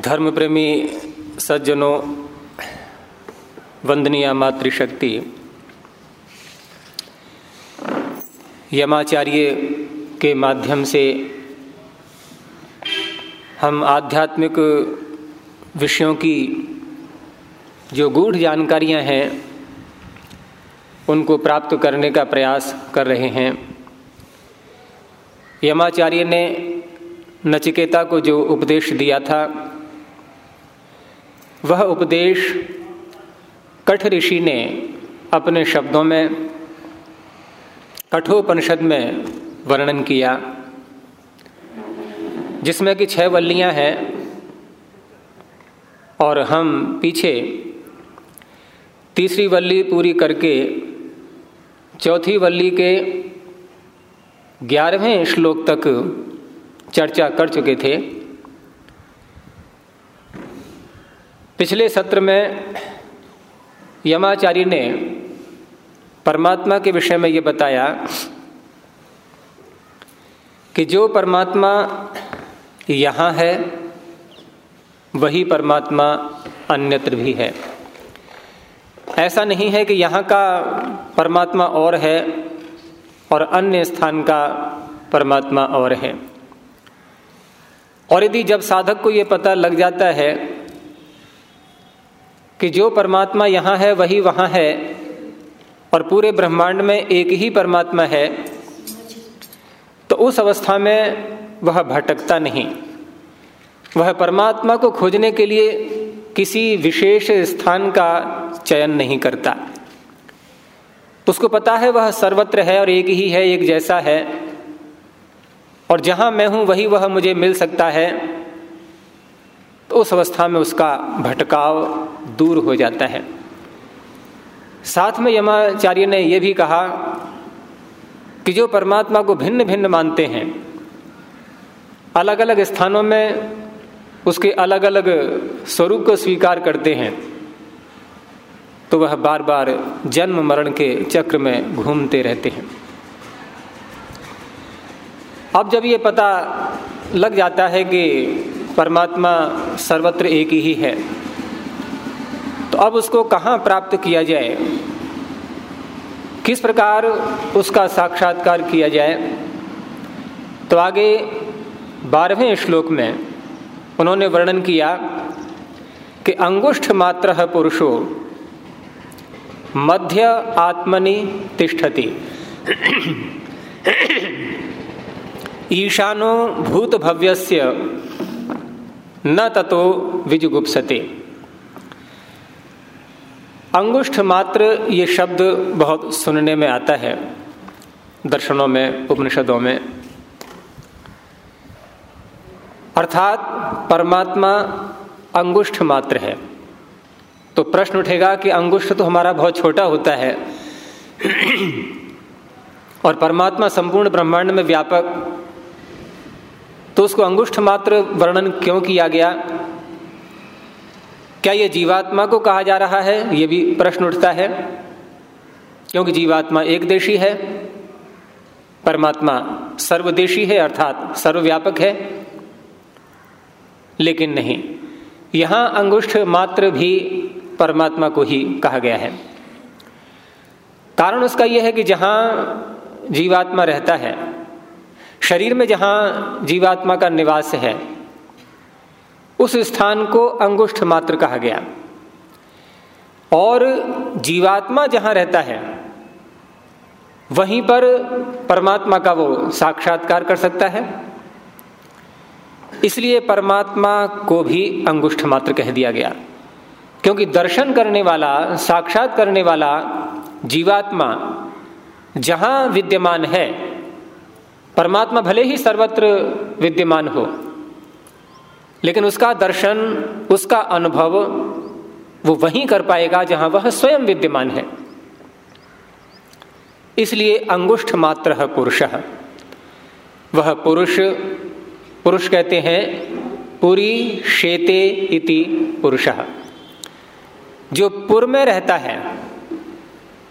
धर्म प्रेमी सज्जनों, वंदनीय मातृशक्ति, यमाचार्य के माध्यम से हम आध्यात्मिक विषयों की जो गूढ़ जानकारियाँ हैं, उनको प्राप्त करने का प्रयास कर रहे हैं। यमाचार्य ने नचिकेता को जो उपदेश दिया था वह उपदेश कठ ऋषि ने अपने शब्दों में, कठोपनिषद में वर्णन किया, जिसमें कि छह वल्लियाँ हैं और हम पीछे तीसरी वल्ली पूरी करके चौथी वल्ली के ग्यारहवें श्लोक तक चर्चा कर चुके थे। पिछले सत्र में यमाचार्य ने परमात्मा के विषय में ये बताया कि जो परमात्मा यहाँ है, वही परमात्मा अन्यत्र भी है। ऐसा नहीं है कि यहाँ का परमात्मा और है और अन्य स्थान का परमात्मा और है। और यदि जब साधक को ये पता लग जाता है कि जो परमात्मा यहाँ है, वही वहाँ है। और पूरे ब्रह्मांड में एक ही परमात्मा है। तो उस अवस्था में वह भटकता नहीं। वह परमात्मा को खोजने के लिए किसी विशेष स्थान का चयन नहीं करता। उसको पता है वह सर्वत्र है और एक ही है, एक जैसा है। और जहाँ मैं हूँ, वही वह मुझे मिल सकता है। तो उस अवस्था में उसका भटकाव दूर हो जाता है। साथ में यमाचार्य ने यह भी कहा कि जो परमात्मा को भिन्न भिन्न मानते हैं अलग अलग स्थानों में उसके अलग अलग स्वरूप को स्वीकार करते हैं तो वह बार बार जन्म मरण के चक्र में घूमते रहते हैं। अब जब ये पता लग जाता है कि परमात्मा सर्वत्र एक ही है। तो अब उसको कहाँ प्राप्त किया जाए? किस प्रकार उसका साक्षात्कार किया जाए? तो आगे बारहवें श्लोक में उन्होंने वर्णन किया कि अंगुष्ठ मात्र पुरुषो मध्य आत्मनि तिष्ठति। ईशानो भूत भव्यस्य न ततो विजुगुप्सते। अंगुष्ठ मात्र ये शब्द बहुत सुनने में आता है, दर्शनों में, उपनिषदों में। अर्थात परमात्मा अंगुष्ठ मात्र है। तो प्रश्न उठेगा कि अंगुष्ठ तो हमारा बहुत छोटा होता है। और परमात्मा संपूर्ण ब्रह्मांड में व्यापक तो उसको अंगुष्ठ मात्र वर्णन क्यों किया गया? क्या यह जीवात्मा को कहा जा रहा है? यह भी प्रश्न उठता है। क्योंकि जीवात्मा एक देशी है, परमात्मा सर्वदेशी है, अर्थात सर्वव्यापक है। लेकिन नहीं, यहाँ अंगुष्ठ मात्र भी परमात्मा को ही कहा गया है। कारण उसका यह है कि जहाँ जीवात्मा रहता है शरीर में जहाँ जीवात्मा का निवास है, उस स्थान को अंगुष्ठ मात्र कहा गया। और जीवात्मा जहाँ रहता है, वहीं पर परमात्मा का वो साक्षात्कार कर सकता है। इसलिए परमात्मा को भी अंगुष्ठ मात्र कह दिया गया। क्योंकि दर्शन करने वाला, साक्षात करने वाला जीवात्मा जहाँ विद्यमान है परमात्मा भले ही सर्वत्र विद्यमान हो, लेकिन उसका दर्शन, उसका अनुभव, वो वहीं कर पाएगा जहाँ वह स्वयं विद्यमान है। इसलिए अंगुष्ठ मात्र है पुरुष। वह पुरुष पुरुष कहते हैं, पुरी शेते इति पुरुष। जो पुर में रहता है,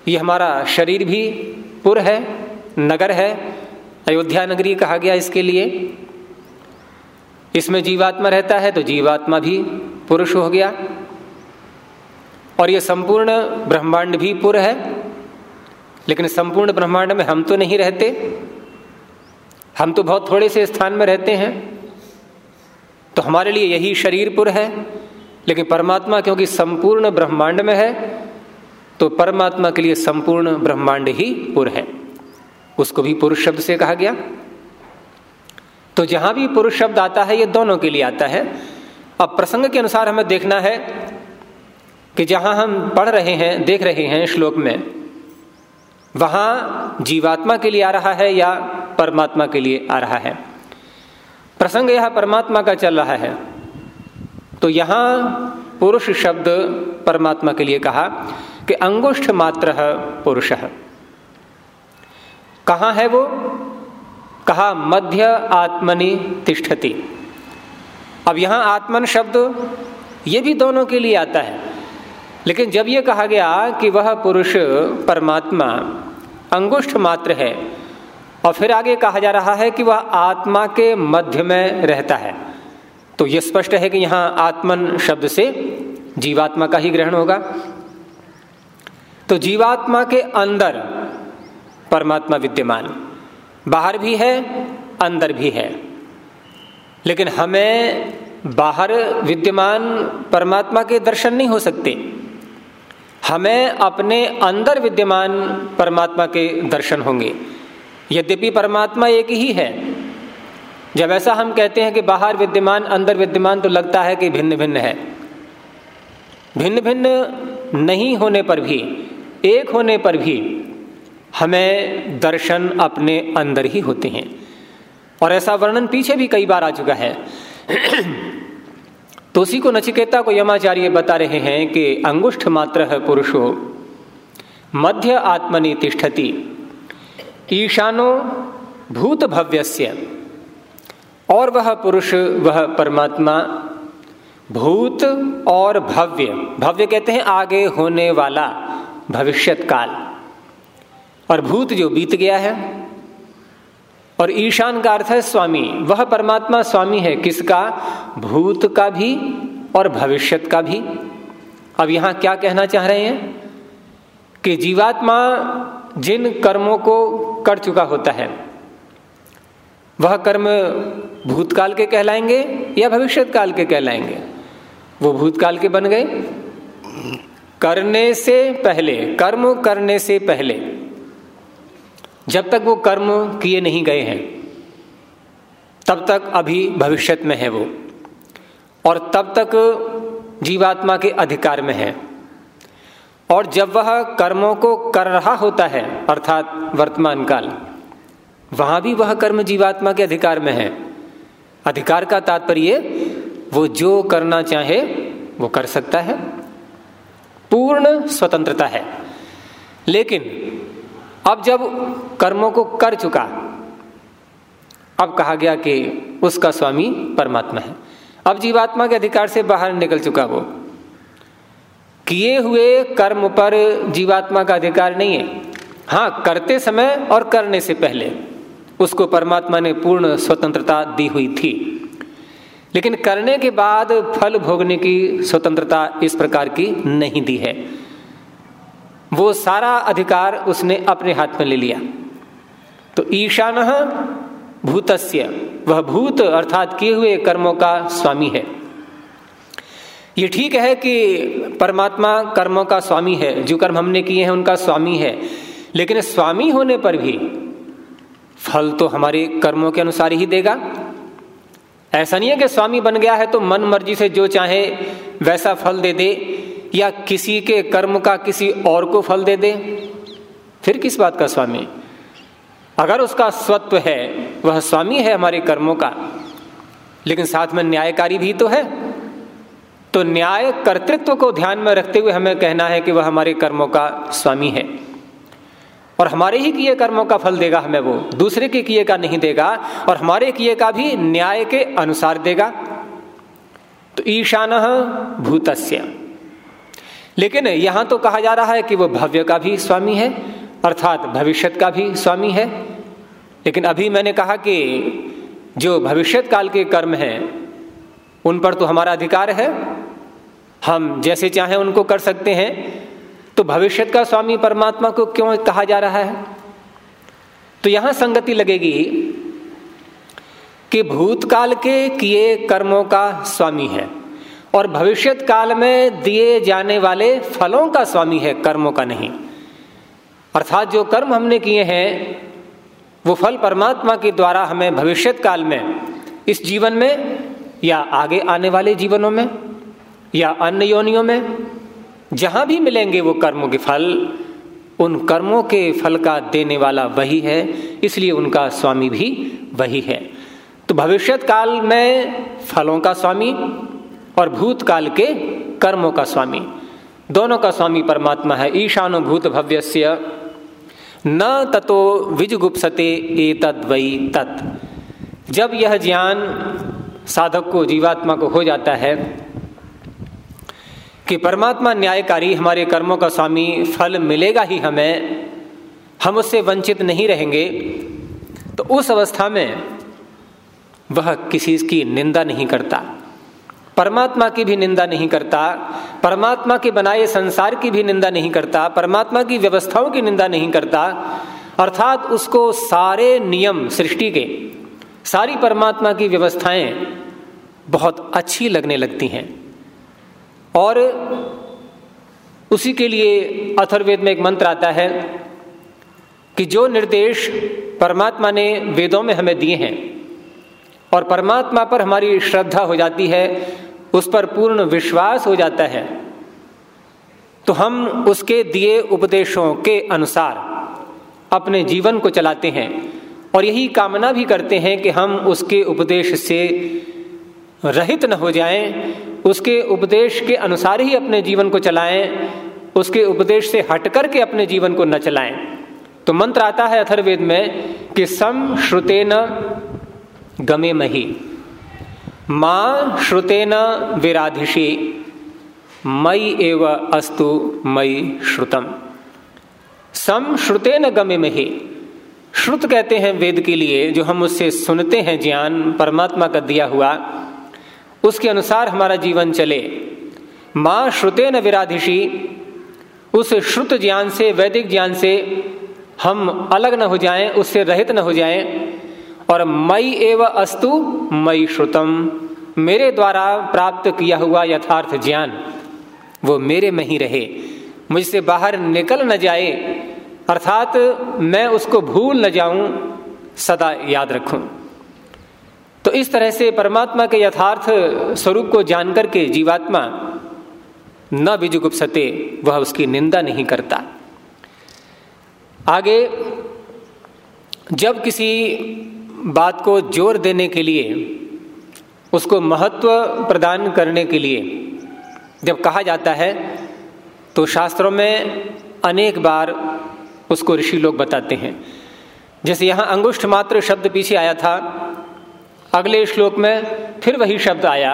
ये हमारा शरीर भी पुर है, नगर है अयोध्या नगरी कहा गया इसके लिए। इसमें जीवात्मा रहता है तो जीवात्मा भी पुरुष हो गया। और ये संपूर्ण ब्रह्मांड भी पुर है, लेकिन संपूर्ण ब्रह्मांड में हम तो नहीं रहते। हम तो बहुत थोड़े से स्थान में रहते हैं तो हमारे लिए यही शरीर पुर है। लेकिन परमात्मा क्योंकि संपूर्ण ब्रह्मांड में है तो परमात्मा के लिए संपूर्ण ब्रह्मांड ही पुर है। उसको भी पुरुष शब्द से कहा गया। तो जहाँ भी पुरुष शब्द आता है, ये दोनों के लिए आता है। अब प्रसंग के अनुसार हमें देखना है कि जहाँ हम पढ़ रहे हैं, देख रहे हैं श्लोक में, वहाँ जीवात्मा के लिए आ रहा है या परमात्मा के लिए आ रहा है। प्रसंग यह परमात्मा का चल रहा है। तो यहाँ पुरुष शब्द परमात्मा के लिए कहा कि अंगुष्ठ मात्र पुरुष। कहा है वो? कहा, मध्य आत्मनि तिष्ठति। अब यहाँ आत्मन शब्द ये भी दोनों के लिए आता है। लेकिन जब ये कहा गया कि वह पुरुष परमात्मा, अंगुष्ठ मात्र है, और फिर आगे कहा जा रहा है कि वह आत्मा के मध्य में रहता है तो यह स्पष्ट है कि यहाँ आत्मन शब्द से जीवात्मा का ही ग्रहण होगा। तो जीवात्मा के अंदर परमात्मा विद्यमान। बाहर भी है, अंदर भी है। लेकिन हमें बाहर विद्यमान परमात्मा के दर्शन नहीं हो सकते। हमें अपने अंदर विद्यमान परमात्मा के दर्शन होंगे। यद्यपि परमात्मा एक ही है। जब ऐसा हम कहते हैं कि बाहर विद्यमान, अंदर विद्यमान तो लगता है कि भिन्न भिन्न है। भिन्न भिन्न नहीं होने पर भी, एक होने पर भी हमें दर्शन अपने अंदर ही होते हैं। और ऐसा वर्णन पीछे भी कई बार आ चुका है। तो उसी को नचिकेता को यमाचार्य बता रहे हैं कि अंगुष्ठ मात्र पुरुषो, मध्य आत्मनि तिष्ठति, ईशानो भूत भव्यस्य, और वह पुरुष, वह परमात्मा, भूत और भव्य। भव्य कहते हैं आगे होने वाला भविष्यत काल। और भूत जो बीत गया है। और ईशान का अर्थ है स्वामी। वह परमात्मा स्वामी है किसका? भूत का भी और भविष्यत का भी। अब यहाँ क्या कहना चाह रहे हैं? कि जीवात्मा जिन कर्मों को कर चुका होता है, वह कर्म भूतकाल के कहलाएँगे या भविष्यत काल के कहलाएँगे? वो भूतकाल के बन गए। करने से पहले, कर्म करने से पहले जब तक वो कर्म किए नहीं गए हैं, तब तक अभी भविष्यत में है वो। और तब तक जीवात्मा के अधिकार में है। और जब वह कर्मों को कर रहा होता है, अर्थात वर्तमान काल, वहाँ भी वह कर्म जीवात्मा के अधिकार में है। अधिकार का तात्पर्य वो जो करना चाहे, वो कर सकता है। पूर्ण स्वतंत्रता है। लेकिन अब जब कर्मों को कर चुका, अब कहा गया कि उसका स्वामी परमात्मा है। अब जीवात्मा के अधिकार से बाहर निकल चुका वो। किए हुए कर्म पर जीवात्मा का अधिकार नहीं है। हाँ करते समय और करने से पहले उसको परमात्मा ने पूर्ण स्वतंत्रता दी हुई थी। लेकिन करने के बाद फल भोगने की स्वतंत्रता इस प्रकार की नहीं दी है। वो सारा अधिकार उसने अपने हाथ में ले लिया। तो ईशान भूतस्य, वह भूत अर्थात किए हुए कर्मों का स्वामी है। ये ठीक है कि परमात्मा कर्मों का स्वामी है, जो कर्म हमने किए हैं उनका स्वामी है, लेकिन स्वामी होने पर भी फल तो हमारे कर्मों के अनुसार ही देगा। ऐसा नहीं है कि स्वामी बन गया है तो मन मर्ज़ी से जो चाहे वैसा फल दे दे या किसी के कर्म का किसी और को फल दे दे? फिर किस बात का स्वामी? अगर उसका स्वत्व है, वह स्वामी है हमारे कर्मों का। लेकिन साथ में न्यायकारी भी तो है। तो न्याय कर्तृत्व को ध्यान में रखते हुए हमें कहना है कि वह हमारे कर्मों का स्वामी है। और हमारे ही किए कर्मों का फल देगा हमें वो। दूसरे के किए का नहीं देगा, और हमारे किए का भी न्याय के अनुसार देगा। तो ईशान भूतस्य। लेकिन यहाँ तो कहा जा रहा है कि वो भव्य का भी स्वामी है, अर्थात भविष्यत का भी स्वामी है। लेकिन अभी मैंने कहा कि जो भविष्य काल के कर्म हैं, उन पर तो हमारा अधिकार है। हम जैसे चाहें उनको कर सकते हैं। तो भविष्य का स्वामी परमात्मा को क्यों कहा जा रहा है? तो यहाँ संगति लगेगी कि भूतकाल के किए कर्मों का स्वामी है। और भविष्य काल में दिए जाने वाले फलों का स्वामी है, कर्मों का नहीं। अर्थात जो कर्म हमने किए हैं, वो फल परमात्मा के द्वारा हमें भविष्य काल में, इस जीवन में, या आगे आने वाले जीवनों में, या अन्य योनियों में, जहाँ भी मिलेंगे वो कर्मों के फल, उन कर्मों के फल का देने वाला वही है, इसलिए उनका स्वामी भी वही है। तो भविष्य काल में फलों का स्वामी और भूतकाल के कर्मों का स्वामी। दोनों का स्वामी परमात्मा है। ईशानुभूत भव्यस्य। न ततो विजगुप्सते ए तद वही तत्। जब यह ज्ञान साधक को, जीवात्मा को हो जाता है कि परमात्मा न्यायकारी हमारे कर्मों का स्वामी फल मिलेगा ही हमें, हम उससे वंचित नहीं रहेंगे तो उस अवस्था में वह किसी की निंदा नहीं करता। परमात्मा की भी निंदा नहीं करता, परमात्मा के बनाए संसार की भी निंदा नहीं करता, परमात्मा की व्यवस्थाओं की निंदा नहीं करता, अर्थात उसको सारे नियम सृष्टि के, सारी परमात्मा की व्यवस्थाएँ बहुत अच्छी लगने लगती हैं। और उसी के लिए अथर्वेद में एक मंत्र आता है कि जो निर्देश परमात्मा ने वेदों में हमें दिए हैं, और परमात्मा पर हमारी श्रद्धा हो जाती है उस पर पूर्ण विश्वास हो जाता है। तो हम उसके दिए उपदेशों के अनुसार अपने जीवन को चलाते हैं और यही कामना भी करते हैं कि हम उसके उपदेश से रहित न हो जाएँ, उसके उपदेश के अनुसार ही अपने जीवन को चलाएँ, उसके उपदेश से हटकर के अपने जीवन को न चलाएँ। तो मंत्र आता है अथर्वेद में कि सम श्रुते न गमे मही। माँ श्रुतेन विराधिशी मई एव अस्तु मई श्रुतम। सम श्रुतेन गमे मही श्रुत कहते हैं वेद के लिए, जो हम उससे सुनते हैं ज्ञान, परमात्मा का दिया हुआ। उसके अनुसार हमारा जीवन चले। माँ श्रुते न विराधिशी उस श्रुत ज्ञान से, वैदिक ज्ञान से हम अलग न हो जाएँ, उससे रहित न हो जाएँ। और मई एव अस्तु मई श्रुतम। मेरे द्वारा प्राप्त किया हुआ यथार्थ ज्ञान, वो मेरे में ही रहे। मुझसे बाहर निकल न जाए, अर्थात मैं उसको भूल न जाऊँ, सदा याद रखूँ। तो इस तरह से परमात्मा के यथार्थ स्वरूप को जानकर के जीवात्मा, न बिजुगुप्सते, वह उसकी निंदा नहीं करता। आगे, जब किसी बात को ज़ोर देने के लिए, उसको महत्व प्रदान करने के लिए जब कहा जाता है तो शास्त्रों में अनेक बार उसको ऋषि लोग बताते हैं। जैसे यहाँ अंगुष्ठ मात्र शब्द पीछे आया था, अगले श्लोक में फिर वही शब्द आया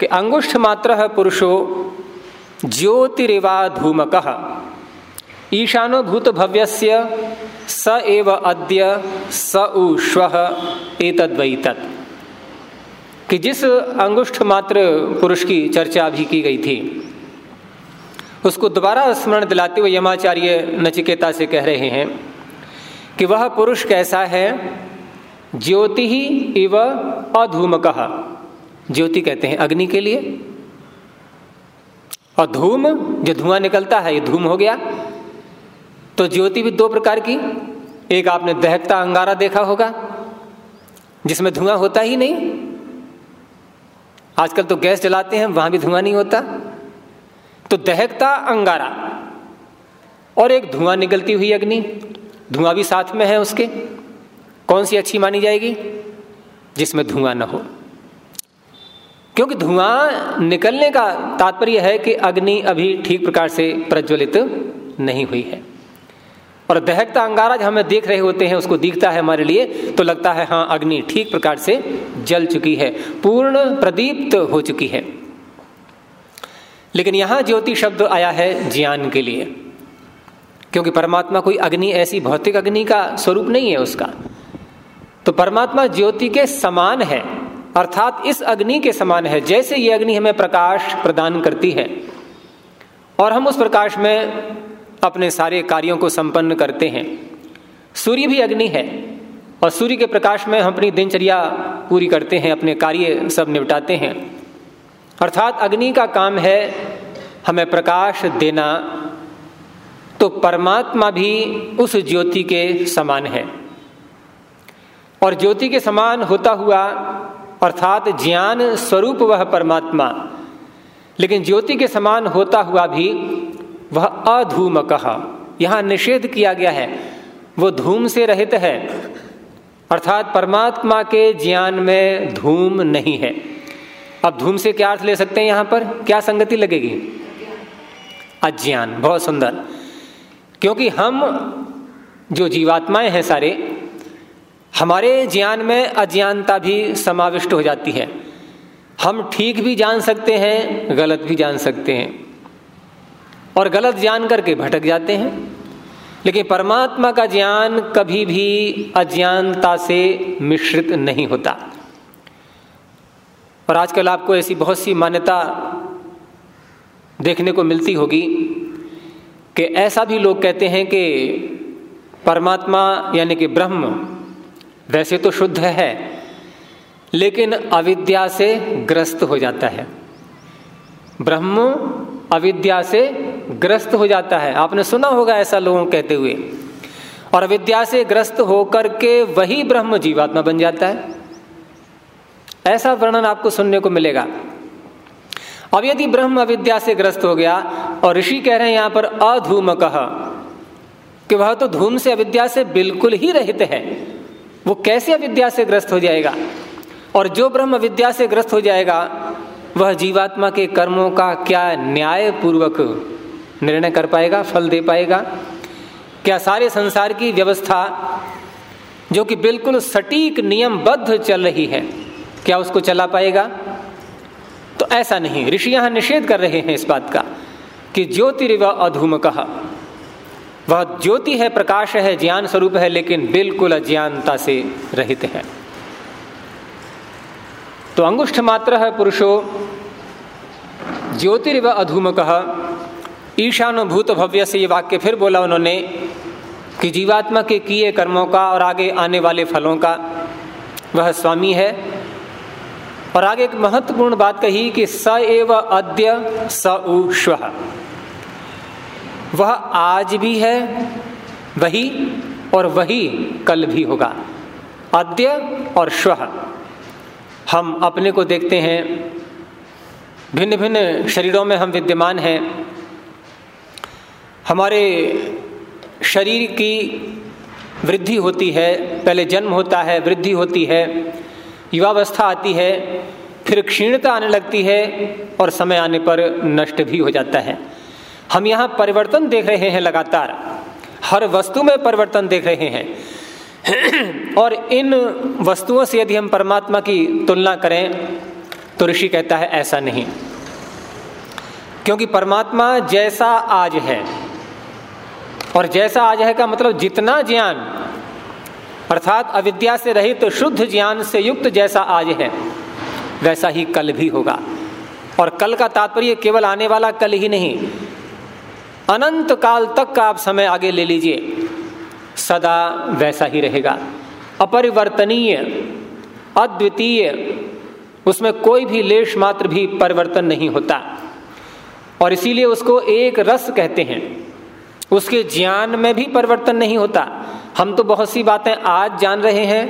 कि अंगुष्ठ मात्र पुरुषो ज्योतिरिवा धूमक। ईशानो भूत भव्यस्य स एव अद्य स उ श्व एतद्वई कि जिस अंगुष्ठ मात्र पुरुष की चर्चा भी की गई थी, उसको दोबारा स्मरण दिलाते हुए यमाचार्य नचिकेता से कह रहे हैं कि वह पुरुष कैसा है? ज्योति ही इव अधूमक। ज्योति कहते हैं अग्नि के लिए। और धूम, जो धुआँ निकलता है, ये धूम हो गया। तो ज्योति भी दो प्रकार की। एक आपने दहकता अंगारा देखा होगा, जिसमें धुआँ होता ही नहीं। आजकल तो गैस जलाते हैं, वहाँ भी धुआँ नहीं होता। तो दहकता अंगारा, और एक धुआँ निकलती हुई अग्नि। धुआँ भी साथ में है उसके। कौन सी अच्छी मानी जाएगी? जिसमें धुआँ न हो। क्योंकि धुआँ निकलने का तात्पर्य है कि अग्नि अभी ठीक प्रकार से प्रज्वलित नहीं हुई है। और दहकता अंगारा जब हमें देख रहे होते हैं, उसको दिखता है हमारे लिए तो लगता है हाँ अग्नि ठीक प्रकार से जल चुकी है, पूर्ण प्रदीप्त हो चुकी है। लेकिन यहाँ ज्योति शब्द आया है ज्ञान के लिए, क्योंकि परमात्मा कोई अग्नि, ऐसी भौतिक अग्नि का स्वरूप नहीं है उसका। तो परमात्मा ज्योति के समान है, अर्थात इस अग्नि के समान है, जैसे ये अग्नि हमें प्रकाश प्रदान करती है, और हम उस प्रकाश में अपने सारे कार्यों को संपन्न करते हैं। सूर्य भी अग्नि है और सूर्य के प्रकाश में हम अपनी दिनचर्या पूरी करते हैं, अपने कार्य सब निपटाते हैं। अर्थात अग्नि का काम है हमें प्रकाश देना तो परमात्मा भी उस ज्योति के समान है। और ज्योति के समान होता हुआ, अर्थात ज्ञान स्वरूप वह परमात्मा, लेकिन ज्योति के समान होता हुआ भी वह अधूम कहा यहाँ निषेध किया गया है। वो धूम से रहित है। अर्थात परमात्मा के ज्ञान में धूम नहीं है। अब धूम से क्या अर्थ ले सकते हैं यहाँ पर? क्या संगति लगेगी? अज्ञान। बहुत सुंदर। क्योंकि हम जो जीवात्माएँ हैं सारे, हमारे ज्ञान में अज्ञानता भी समाविष्ट हो जाती है। हम ठीक भी जान सकते हैं, गलत भी जान सकते हैं। और गलत जान करके भटक जाते हैं। लेकिन परमात्मा का ज्ञान कभी भी अज्ञानता से मिश्रित नहीं होता। और आजकल आपको ऐसी बहुत सी मान्यता देखने को मिलती होगी कि ऐसा भी लोग कहते हैं कि परमात्मा यानी कि ब्रह्म वैसे तो शुद्ध है, लेकिन अविद्या से ग्रस्त हो जाता है। ब्रह्म अविद्या से ग्रस्त हो जाता है। आपने सुना होगा ऐसा लोगों कहते हुए। और अविद्या से ग्रस्त होकर के वही ब्रह्म जीवात्मा बन जाता है। ऐसा वर्णन आपको सुनने को मिलेगा। अब यदि ब्रह्म अविद्या से ग्रस्त हो गया और ऋषि कह रहे हैं यहाँ पर अधूम कह कि वह तो धूम से अविद्या से बिल्कुल ही रहित है। वो कैसे अविद्या से ग्रस्त हो जाएगा? और जो ब्रह्म अविद्या से ग्रस्त हो जाएगा वह जीवात्मा के कर्मों का क्या न्याय पूर्वक निर्णय कर पाएगा, फल दे पाएगा? क्या सारे संसार की व्यवस्था, जो कि बिल्कुल सटीक नियमबद्ध चल रही है, क्या उसको चला पाएगा? तो ऐसा नहीं। ऋषि यहाँ निषेध कर रहे हैं इस बात का, कि ज्योतिरिव अधूम कहा वह ज्योति है, प्रकाश है, ज्ञान स्वरूप है, लेकिन बिल्कुल अज्ञानता से रहित है। तो अंगुष्ठ मात्र है पुरुषो। ज्योतिरिव अधूम कह ईशानुभूत भव्य से ये वाक्य फिर बोला उन्होंने कि जीवात्मा के किए कर्मों का और आगे आने वाले फलों का वह स्वामी है। और आगे एक महत्वपूर्ण बात कही कि स एव अद्य स उश्व वह आज भी है, वही और वही कल भी होगा। अद्य और श्व। हम अपने को देखते हैं। भिन्न भिन्न शरीरों में हम विद्यमान हैं। हमारे शरीर की वृद्धि होती है, पहले जन्म होता है, वृद्धि होती है, युवावस्था आती है, फिर क्षीणता आने लगती है और समय आने पर नष्ट भी हो जाता है। हम यहाँ परिवर्तन देख रहे हैं लगातार। हर वस्तु में परिवर्तन देख रहे हैं। और इन वस्तुओं से यदि हम परमात्मा की तुलना करें तो ऋषि कहता है, ऐसा नहीं। क्योंकि परमात्मा जैसा आज है, और जैसा आज है का मतलब जितना ज्ञान, अर्थात अविद्या से रहित तो शुद्ध ज्ञान से युक्त जैसा आज है, वैसा ही कल भी होगा। और कल का तात्पर्य केवल आने वाला कल ही नहीं। अनंत काल तक का आप समय आगे ले लीजिए। सदा वैसा ही रहेगा। अपरिवर्तनीय, अद्वितीय, उसमें कोई भी लेश मात्र भी परिवर्तन नहीं होता। और इसीलिए उसको एक रस कहते हैं। उसके ज्ञान में भी परिवर्तन नहीं होता। हम तो बहुत सी बातें आज जान रहे हैं,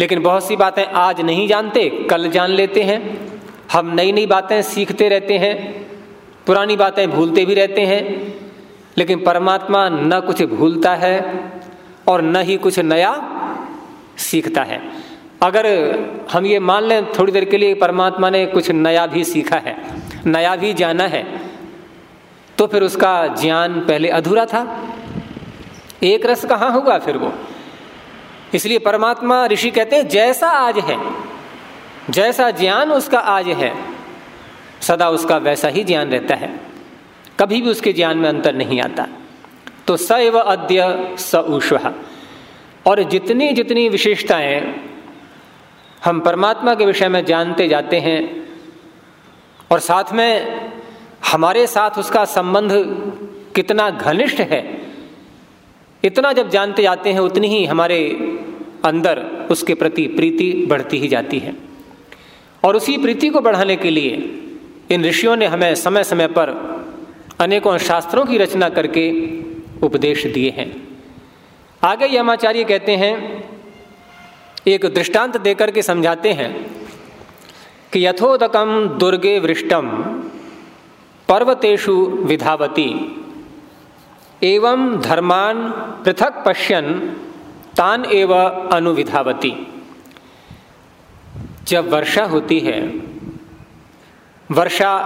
लेकिन बहुत सी बातें आज नहीं जानते, कल जान लेते हैं। हम नई नई बातें सीखते रहते हैं, पुरानी बातें भूलते भी रहते हैं। लेकिन परमात्मा न कुछ भूलता है और न ही कुछ नया सीखता है। अगर हम ये मान लें, थोड़ी देर के लिए परमात्मा ने कुछ नया भी सीखा है, नया भी जाना है तो फिर उसका ज्ञान पहले अधूरा था। एक रस कहाँ होगा फिर वो? इसलिए परमात्मा ऋषि कहते हैं, जैसा आज है, जैसा ज्ञान उसका आज है, सदा उसका वैसा ही ज्ञान रहता है। कभी भी उसके ज्ञान में अंतर नहीं आता। तो स एव अद्य स उष्व। और जितनी जितनी विशेषताएँ हम परमात्मा के विषय में जानते जाते हैं, और साथ में हमारे साथ उसका संबंध कितना घनिष्ठ है, इतना जब जानते जाते हैं, उतनी ही हमारे अंदर उसके प्रति प्रीति बढ़ती ही जाती है। और उसी प्रीति को बढ़ाने के लिए इन ऋषियों ने हमें समय समय पर अनेकों शास्त्रों की रचना करके उपदेश दिए हैं। आगे यमाचार्य कहते हैं, एक दृष्टांत देकर के समझाते हैं कि यथोदकम दुर्गे वृष्टम पर्वतेषु विधावती, एवं धर्मान पृथक पश्यन, तान एव अनुविधावती। जब वर्षा होती है वर्षा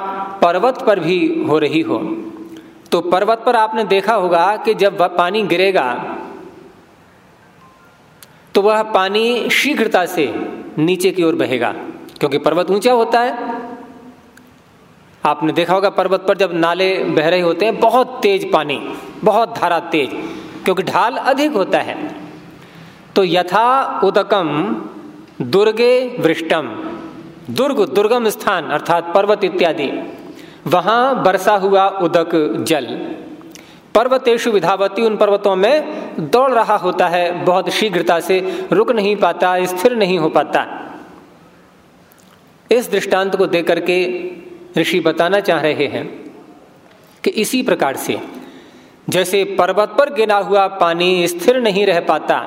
पर्वत पर भी हो रही हो। तो पर्वत पर आपने देखा होगा कि जब पानी गिरेगा तो वह पानी शीघ्रता से नीचे की ओर बहेगा, क्योंकि पर्वत ऊँचा होता है। आपने देखा होगा पर्वत पर जब नाले बह रहे होते हैं, बहुत तेज पानी, बहुत धारा तेज, क्योंकि ढाल अधिक होता है। तो यथा उदकम दुर्गे वृष्टम दुर्ग, दुर्गम स्थान, अर्थात पर्वत इत्यादि। वहाँ बरसा हुआ उदक, जल। पर्वतेशु विधावती उन पर्वतों में दौड़ रहा होता है, बहुत शीघ्रता से रुक नहीं पाता, स्थिर नहीं हो पाता। इस दृष्टांत को देकर के ऋषि बताना चाह रहे हैं कि इसी प्रकार से, जैसे पर्वत पर गिरा हुआ पानी स्थिर नहीं रह पाता,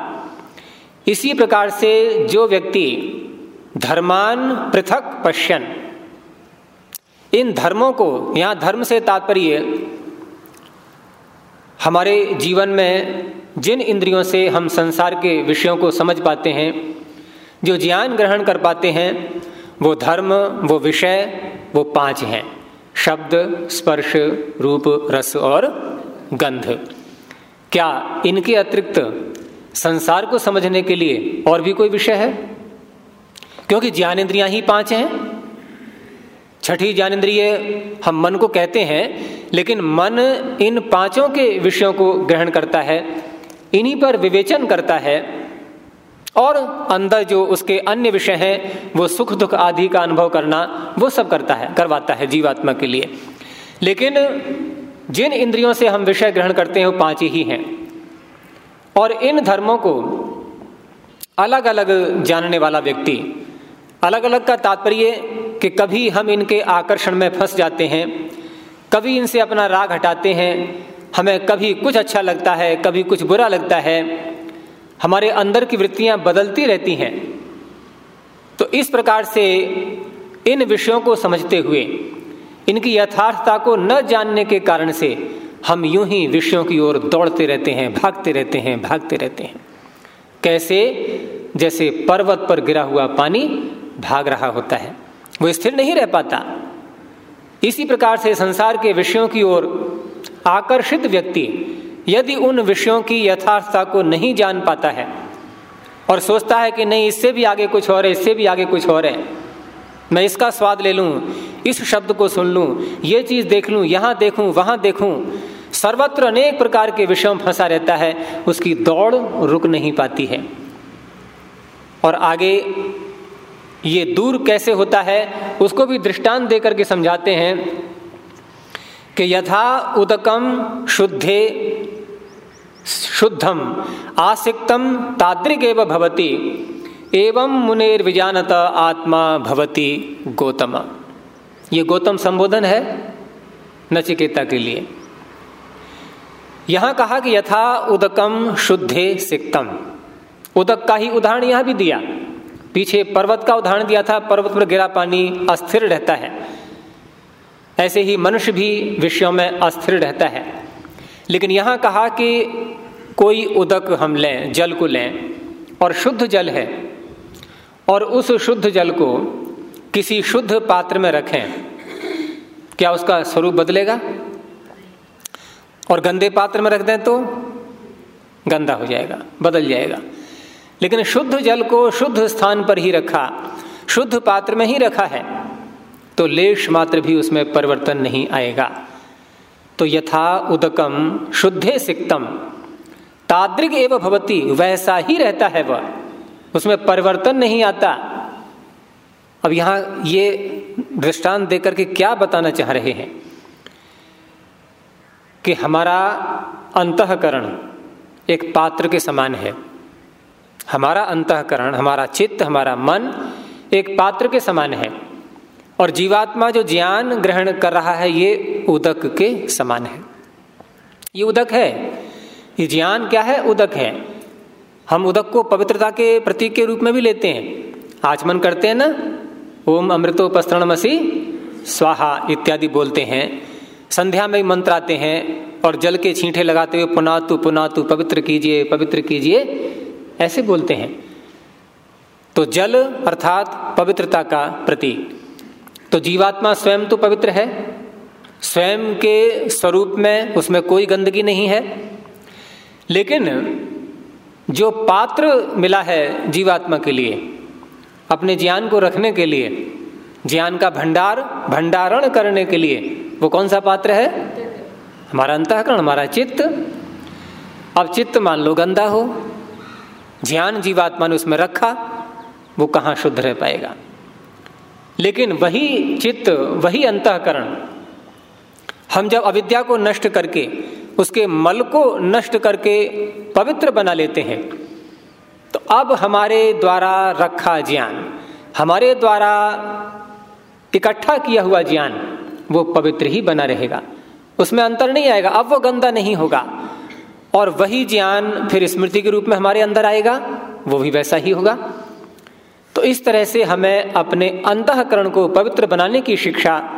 इसी प्रकार से जो व्यक्ति धर्मान पृथक पश्यन। इन धर्मों को, यहाँ धर्म से तात्पर्य, हमारे जीवन में जिन इंद्रियों से हम संसार के विषयों को समझ पाते हैं, जो ज्ञान ग्रहण कर पाते हैं, वो धर्म, वो विषय, वो पाँच हैं। शब्द, स्पर्श, रूप, रस और गंध। क्या इनके अतिरिक्त संसार को समझने के लिए और भी कोई विषय है? क्योंकि ज्ञान ज्ञानेन्द्रियाँ ही पाँच हैं। छठी ज्ञानेन्द्रिय हम मन को कहते हैं, लेकिन मन इन पाँचों के विषयों को ग्रहण करता है, इन्हीं पर विवेचन करता है, और अंदर जो उसके अन्य विषय हैं, वो सुख दुख आदि का अनुभव करना, वो सब करता है, करवाता है जीवात्मा के लिए। लेकिन जिन इंद्रियों से हम विषय ग्रहण करते हैं, वो पाँच ही हैं। और इन धर्मों को अलग अलग जानने वाला व्यक्ति अलग अलग का तात्पर्य कि कभी हम इनके आकर्षण में फंस जाते हैं, कभी इनसे अपना राग हटाते हैं, हमें कभी कुछ अच्छा लगता है, कभी कुछ बुरा लगता है, हमारे अंदर की वृत्तियाँ बदलती रहती हैं। तो इस प्रकार से इन विषयों को समझते हुए, इनकी यथार्थता को न जानने के कारण से हम यूँ ही विषयों की ओर दौड़ते रहते हैं, भागते रहते हैं, भागते रहते हैं। कैसे? जैसे पर्वत पर गिरा हुआ पानी भाग रहा होता है। वो स्थिर नहीं रह पाता। इसी प्रकार से संसार के विषयों की ओर आकर्षित व्यक्ति यदि उन विषयों की यथार्थता को नहीं जान पाता है और सोचता है कि नहीं, इससे भी आगे कुछ और है, इससे भी आगे कुछ और है, मैं इसका स्वाद ले लूँ, इस शब्द को सुन लूँ, ये चीज़ देख लूँ, यहाँ देखूँ, वहाँ देखूँ, सर्वत्र अनेक प्रकार के विषयों में फंसा रहता है, उसकी दौड़ रुक नहीं पाती है। और आगे ये दूर कैसे होता है, उसको भी दृष्टांत देकर के समझाते हैं कि यथा उदकम शुद्धे शुद्धम, आसिक्तम ताद्रिक एवं भवती, एवं मुनेर विजानत आत्मा भवती गौतम। ये गौतम संबोधन है नचिकेता के लिए। यहाँ कहा कि यथा उदकम शुद्धे सिक्तम। उदक का ही उदाहरण यहाँ भी दिया। पीछे पर्वत का उदाहरण दिया था, पर्वत पर गिरा पानी अस्थिर रहता है। ऐसे ही मनुष्य भी विषयों में अस्थिर रहता है। लेकिन यहाँ कहा कि कोई उदक हम लें, जल को लें, और शुद्ध जल है, और उस शुद्ध जल को किसी शुद्ध पात्र में रखें, क्या उसका स्वरूप बदलेगा? और गंदे पात्र में रख दें तो गंदा हो जाएगा, बदल जाएगा। लेकिन शुद्ध जल को शुद्ध स्थान पर ही रखा, शुद्ध पात्र में ही रखा है तो लेश मात्र भी उसमें परिवर्तन नहीं आएगा। तो यथा उदकम शुद्धे सिक्तम, ताद्रिक एवं भवती, वैसा ही रहता है वह, उसमें परिवर्तन नहीं आता। अब यहाँ ये दृष्टांत देकर के क्या बताना चाह रहे हैं? कि हमारा अंतकरण एक पात्र के समान है। हमारा अंतकरण, हमारा चित्त, हमारा मन एक पात्र के समान है। और जीवात्मा जो ज्ञान ग्रहण कर रहा है, ये उदक के समान है। ये उदक है। ये ज्ञान क्या है? उदक है। हम उदक को पवित्रता के प्रतीक के रूप में भी लेते हैं। आचमन करते हैं ना? ओम अमृतोपस्तरण मसी, स्वाहा इत्यादि बोलते हैं। संध्या में मंत्र आते हैं और जल के छींठे लगाते हुए पुनातु पुनातु, पवित्र कीजिए पवित्र कीजिए। ऐसे बोलते हैं। तो जल अर्थात पवित्रता का प्रतीक। तो जीवात्मा स्वयं तो पवित्र है। स्वयं के स्वरूप में उसमें कोई गंदगी नहीं है। लेकिन जो पात्र मिला है जीवात्मा के लिए, अपने ज्ञान को रखने के लिए, ज्ञान का भंडार, भंडारण करने के लिए, वो कौन सा पात्र है? हमारा अंतकरण, हमारा चित्त। अब चित्त मान लो गंदा हो। ज्ञान जीवात्मा ने उसमें रखा, वो कहाँ शुद्ध रह पाएगा? लेकिन वही चित्त, वही अंतकरण, हम जब अविद्या को नष्ट करके, उसके मल को नष्ट करके पवित्र बना लेते हैं तो अब हमारे द्वारा रखा ज्ञान, हमारे द्वारा इकट्ठा किया हुआ ज्ञान, वो पवित्र ही बना रहेगा। उसमें अंतर नहीं आएगा, अब वो गंदा नहीं होगा। और वही ज्ञान फिर स्मृति के रूप में हमारे अंदर आएगा, वो भी वैसा ही होगा। तो इस तरह से हमें अपने अंतकरण को पवित्र बनाने की शिक्षा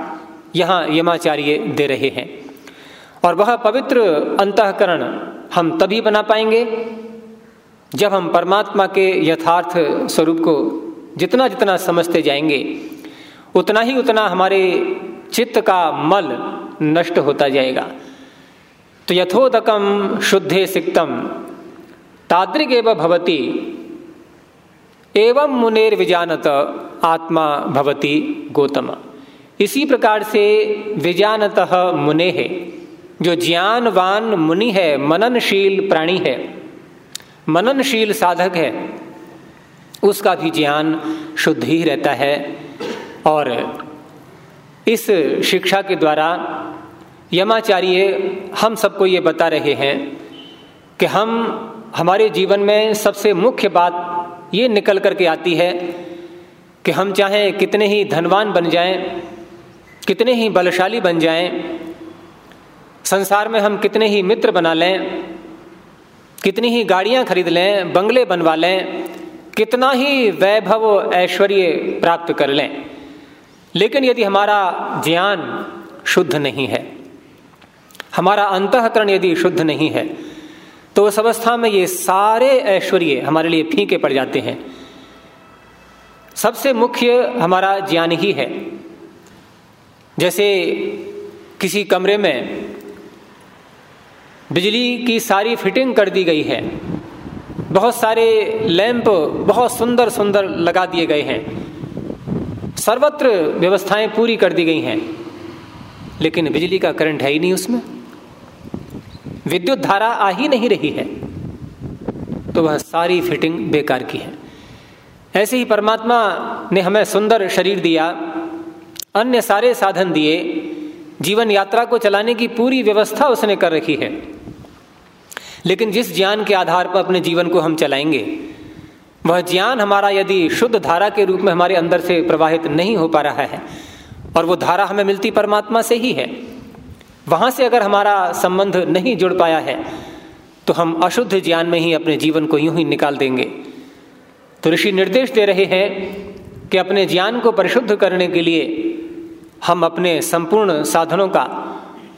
यहाँ यमाचार्य दे रहे हैं। और वह पवित्र अंतकरण हम तभी बना पाएँगे जब हम परमात्मा के यथार्थ स्वरूप को जितना जितना समझते जाएँगे, उतना ही उतना हमारे चित्त का मल नष्ट होता जाएगा। तो यथोदकम शुद्धे सिक्तम ताद्रिक एवं भवती। एवं मुनेर विजानत आत्मा भवती गौतम। इसी प्रकार से विजानत मुने है। जो ज्ञानवान मुनि है, मननशील प्राणी है, मननशील साधक है, उसका भी ज्ञान शुद्ध ही रहता है। और इस शिक्षा के द्वारा यमाचार्य हम सबको ये बता रहे हैं कि हम हमारे जीवन में सबसे मुख्य बात ये निकल करके आती है कि हम चाहें कितने ही धनवान बन जाएँ, कितने ही बलशाली बन जाएँ, संसार में हम कितने ही मित्र बना लें कितनी ही गाड़ियाँ खरीद लें बंगले बनवा लें कितना ही वैभव ऐश्वर्य प्राप्त कर लें। लेकिन यदि हमारा ज्ञान शुद्ध नहीं है हमारा अंतकरण यदि शुद्ध नहीं है तो उस अवस्था में ये सारे ऐश्वर्य हमारे लिए फीके पड़ जाते हैं। सबसे मुख्य हमारा ज्ञान ही है। जैसे किसी कमरे में बिजली की सारी फिटिंग कर दी गई है, बहुत सारे लैंप बहुत सुंदर सुंदर लगा दिए गए हैं, सर्वत्र व्यवस्थाएँ पूरी कर दी गई हैं, लेकिन बिजली का करंट है ही नहीं उसमें। विद्युत धारा आ ही नहीं रही है। तो वह सारी फिटिंग बेकार की है। ऐसे ही परमात्मा ने हमें सुंदर शरीर दिया, अन्य सारे साधन दिए, जीवन यात्रा को चलाने की पूरी व्यवस्था उसने कर रखी है। लेकिन जिस ज्ञान के आधार पर अपने जीवन को हम चलाएँगे, वह ज्ञान हमारा यदि शुद्ध धारा के रूप में हमारे अंदर से प्रवाहित नहीं हो पा रहा है, और वो धारा हमें मिलती परमात्मा से ही है वहाँ से अगर हमारा संबंध नहीं जुड़ पाया है तो हम अशुद्ध ज्ञान में ही अपने जीवन को यूँ ही निकाल देंगे। तो ऋषि निर्देश दे रहे हैं कि अपने ज्ञान को परिशुद्ध करने के लिए हम अपने संपूर्ण साधनों का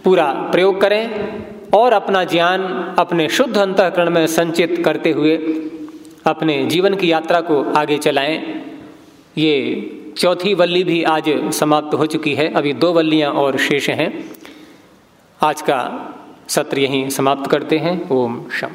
पूरा प्रयोग करें और अपना ज्ञान अपने शुद्ध अंतकरण में संचित करते हुए अपने जीवन की यात्रा को आगे चलाएँ। ये चौथी वल्ली भी आज समाप्त हो चुकी है। अभी दो वल्लियाँ और शेष हैं। आज का सत्र यहीं समाप्त करते हैं। ओम शम।